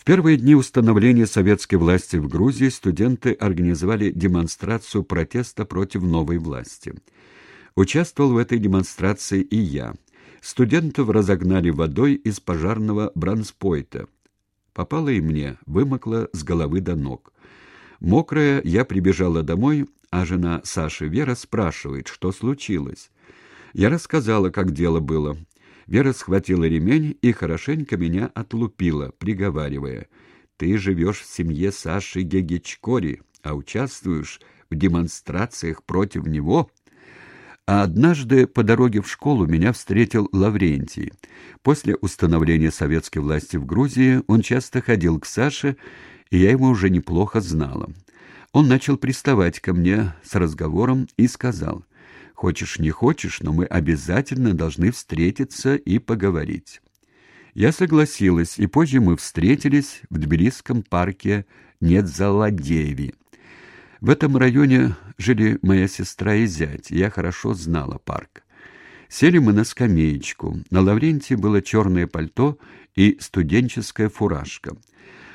В первые дни установления советской власти в Грузии студенты организовали демонстрацию протеста против новой власти. Участвовал в этой демонстрации и я. Студентов разогнали водой из пожарного бранспойта. Попало и мне, вымокла с головы до ног. Мокрая, я прибежала домой, а жена Саши Вера спрашивает, что случилось. Я рассказала, как дело было. Вера схватила ремень и хорошенько меня отлупила, приговаривая, «Ты живешь в семье Саши Гегичкори, а участвуешь в демонстрациях против него?» А однажды по дороге в школу меня встретил Лаврентий. После установления советской власти в Грузии он часто ходил к Саше, и я его уже неплохо знала. Он начал приставать ко мне с разговором и сказал, Хочешь, не хочешь, но мы обязательно должны встретиться и поговорить. Я согласилась, и позже мы встретились в Тбилисском парке Недзаладееви. В этом районе жили моя сестра и зять, и я хорошо знала парк. Сели мы на скамеечку. На Лаврентии было черное пальто и студенческая фуражка.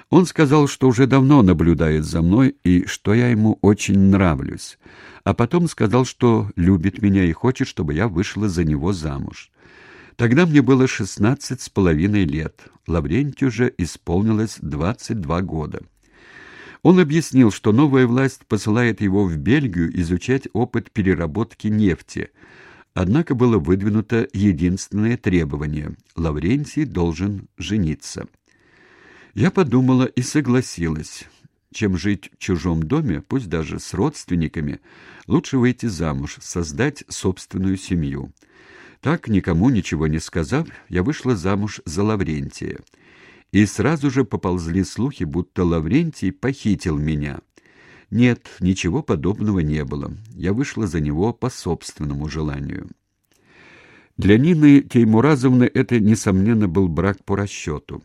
Он сказал, что уже давно наблюдает за мной и что я ему очень нравлюсь а потом сказал, что любит меня и хочет, чтобы я вышла за него замуж. Тогда мне было шестнадцать с половиной лет. Лаврентию же исполнилось двадцать два года. Он объяснил, что новая власть посылает его в Бельгию изучать опыт переработки нефти. Однако было выдвинуто единственное требование – Лаврентий должен жениться. Я подумала и согласилась чем жить в чужом доме, пусть даже с родственниками, лучше выйти замуж, создать собственную семью. Так, никому ничего не сказав, я вышла замуж за Лаврентия. И сразу же поползли слухи, будто Лаврентий похитил меня. Нет, ничего подобного не было. Я вышла за него по собственному желанию. Для Нины Теймуразовны это, несомненно, был брак по расчету.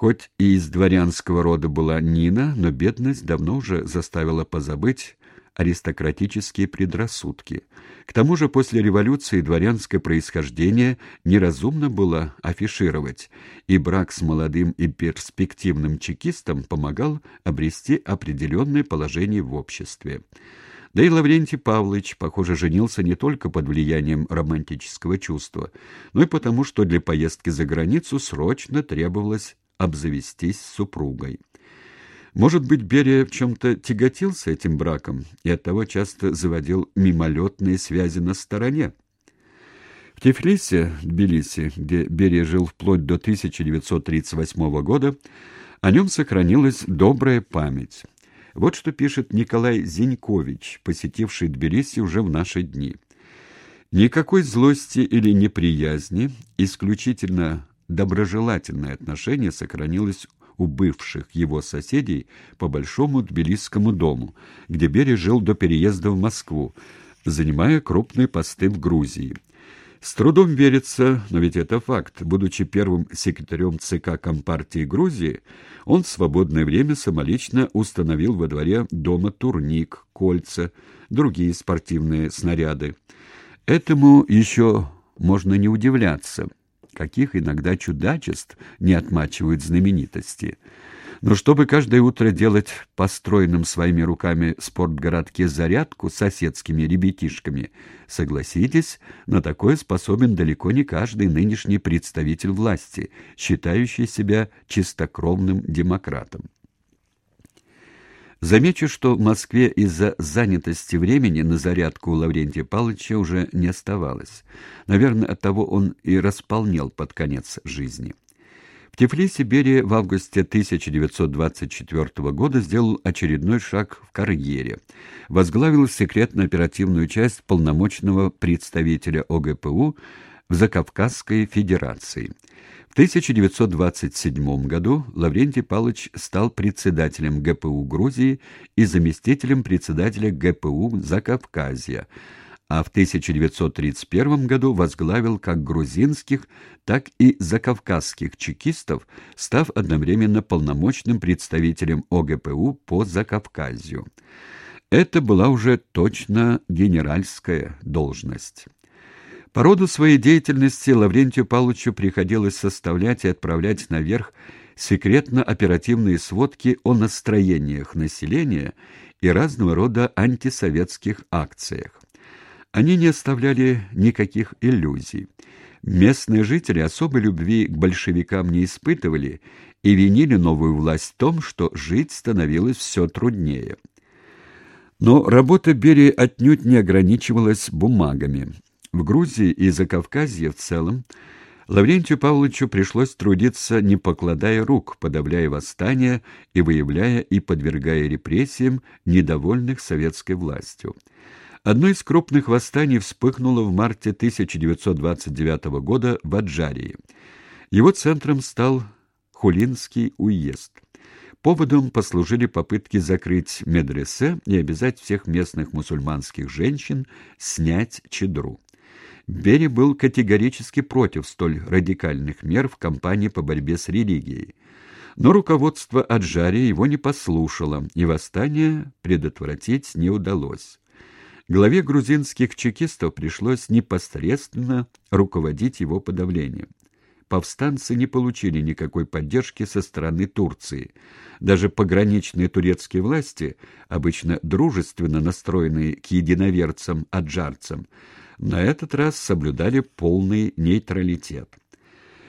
Хоть и из дворянского рода была Нина, но бедность давно уже заставила позабыть аристократические предрассудки. К тому же после революции дворянское происхождение неразумно было афишировать, и брак с молодым и перспективным чекистом помогал обрести определенное положение в обществе. Да и Лаврентий Павлович, похоже, женился не только под влиянием романтического чувства, но и потому, что для поездки за границу срочно требовалось обзавестись супругой. Может быть, Берия в чем-то тяготился этим браком и оттого часто заводил мимолетные связи на стороне. В Тифлисе, Тбилиси, где Берия жил вплоть до 1938 года, о нем сохранилась добрая память. Вот что пишет Николай Зинькович, посетивший Тбилиси уже в наши дни. Никакой злости или неприязни, исключительно доброжелательное отношение сохранилось у бывших его соседей по Большому Тбилисскому дому, где Берия жил до переезда в Москву, занимая крупные посты в Грузии. С трудом верится, но ведь это факт. Будучи первым секретарем ЦК Компартии Грузии, он в свободное время самолично установил во дворе дома турник, кольца, другие спортивные снаряды. Этому еще можно не удивляться каких иногда чудачеств не отмачивают знаменитости. Но чтобы каждое утро делать построенным своими руками спортгородке зарядку с соседскими ребятишками, согласитесь, на такое способен далеко не каждый нынешний представитель власти, считающий себя чистокровным демократом. Замечу, что в Москве из-за занятости времени на зарядку у Лаврентия Павловича уже не оставалось. Наверное, оттого он и располнел под конец жизни. В Тифлисе Берия в августе 1924 года сделал очередной шаг в карьере. Возглавил секретно-оперативную часть полномочного представителя ОГПУ в Закавказской Федерации. В 1927 году Лаврентий Павлович стал председателем ГПУ Грузии и заместителем председателя ГПУ Закавказья, а в 1931 году возглавил как грузинских, так и закавказских чекистов, став одновременно полномочным представителем ОГПУ по Закавказью. Это была уже точно генеральская должность. По роду своей деятельности Лаврентию Павловичу приходилось составлять и отправлять наверх секретно-оперативные сводки о настроениях населения и разного рода антисоветских акциях. Они не оставляли никаких иллюзий. Местные жители особой любви к большевикам не испытывали и винили новую власть в том, что жить становилось все труднее. Но работа Берии отнюдь не ограничивалась бумагами. В Грузии и Закавказье в целом Лаврентию Павловичу пришлось трудиться, не покладая рук, подавляя восстания и выявляя и подвергая репрессиям недовольных советской властью. Одно из крупных восстаний вспыхнуло в марте 1929 года в Аджарии. Его центром стал Хулинский уезд. Поводом послужили попытки закрыть медресе и обязать всех местных мусульманских женщин снять чедру. Бери был категорически против столь радикальных мер в кампании по борьбе с религией. Но руководство Аджарии его не послушало, и восстание предотвратить не удалось. Главе грузинских чекистов пришлось непосредственно руководить его подавлением. Повстанцы не получили никакой поддержки со стороны Турции. Даже пограничные турецкие власти, обычно дружественно настроенные к единоверцам-аджарцам, на этот раз соблюдали полный нейтралитет.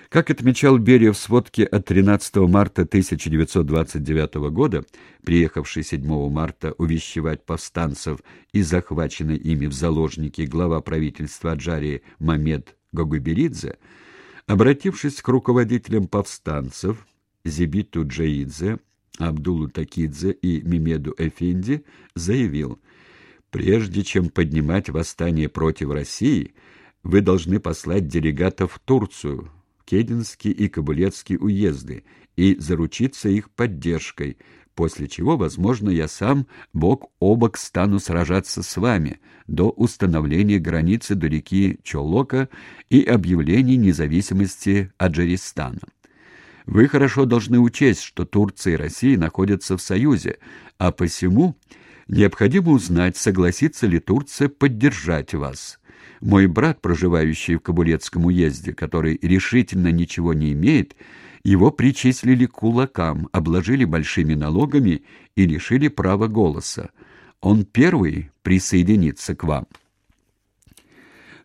Как отмечал Берия в сводке от 13 марта 1929 года, приехавший 7 марта увещевать повстанцев и захваченный ими в заложники глава правительства Аджарии Мамед Гагуберидзе, обратившись к руководителям повстанцев Зибиту Джаидзе, Абдулу Такидзе и Мимеду Эфенди, заявил, «Прежде чем поднимать восстание против России, вы должны послать делегатов в Турцию, Кединский и Кабулецкий уезды и заручиться их поддержкой, после чего, возможно, я сам бок о бок стану сражаться с вами до установления границы до реки Чолока и объявления независимости Аджаристана. Вы хорошо должны учесть, что Турция и Россия находятся в союзе, а посему необходимо узнать, согласится ли Турция поддержать вас. Мой брат, проживающий в Кабулецком уезде, который решительно ничего не имеет, его причислили к кулакам, обложили большими налогами и лишили права голоса. Он первый присоединится к вам.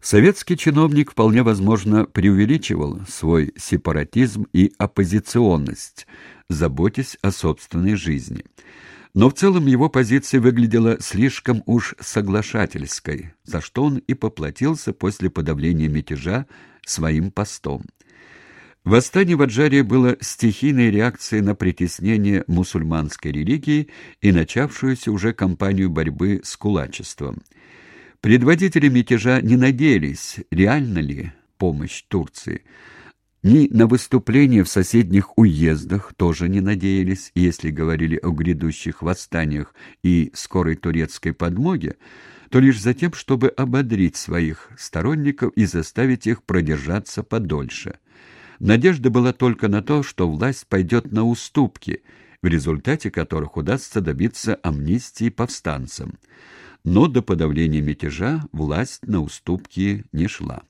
Советский чиновник вполне возможно преувеличивал свой сепаратизм и оппозиционность, заботясь о собственной жизни. Но в целом его позиция выглядела слишком уж соглашательской, за что он и поплатился после подавления мятежа своим постом. Восстание в Аджаре было стихийной реакцией на притеснение мусульманской религии и начавшуюся уже кампанию борьбы с кулачеством. Предводители мятежа не надеялись, реально ли помощь Турции – ни на выступления в соседних уездах тоже не надеялись, если говорили о грядущих восстаниях и скорой турецкой подмоге, то лишь за тем, чтобы ободрить своих сторонников и заставить их продержаться подольше. Надежда была только на то, что власть пойдет на уступки, в результате которых удастся добиться амнистии повстанцам. Но до подавления мятежа власть на уступки не шла.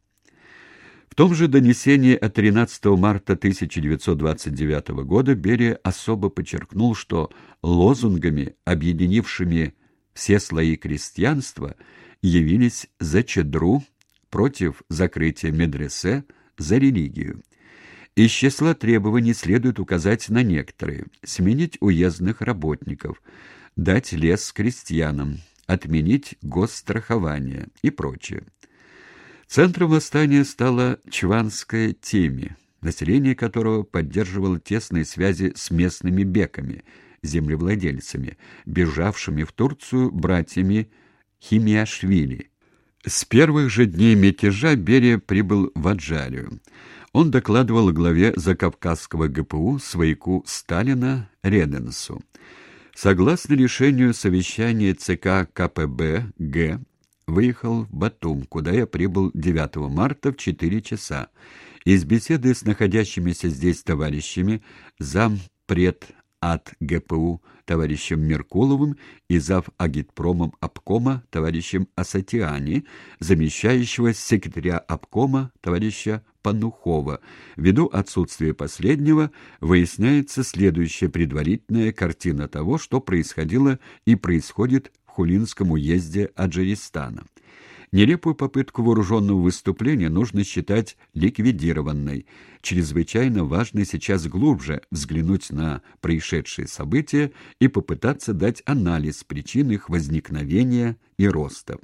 Том же донесении от 13 марта 1929 года Берия особо подчеркнул, что лозунгами, объединившими все слои крестьянства, явились за чедру, против закрытия медресе, за религию. Из числа требований следует указать на некоторые. Сменить уездных работников, дать лес крестьянам, отменить госстрахование и прочее. Центром восстания стала Чванская Теми, население которого поддерживало тесные связи с местными беками, землевладельцами, бежавшими в Турцию братьями Химиашвили. С первых же дней мятежа Берия прибыл в Аджарию. Он докладывал главе Закавказского ГПУ свояку Сталина Реденсу. Согласно решению совещания ЦК КПБ Г выехал в Батум, куда я прибыл 9 марта в 4 часа. Из беседы с находящимися здесь товарищами зампред от ГПУ товарищем Меркуловым и зав. агитпромом обкома товарищем Асатиани, замещающего секретаря обкома товарища Панухова. Ввиду отсутствия последнего выясняется следующая предварительная картина того, что происходило и происходит Хулинском уезде Аджаристана. Нелепую попытку вооруженного выступления нужно считать ликвидированной. Чрезвычайно важно сейчас глубже взглянуть на происшедшие события и попытаться дать анализ причин их возникновения и роста.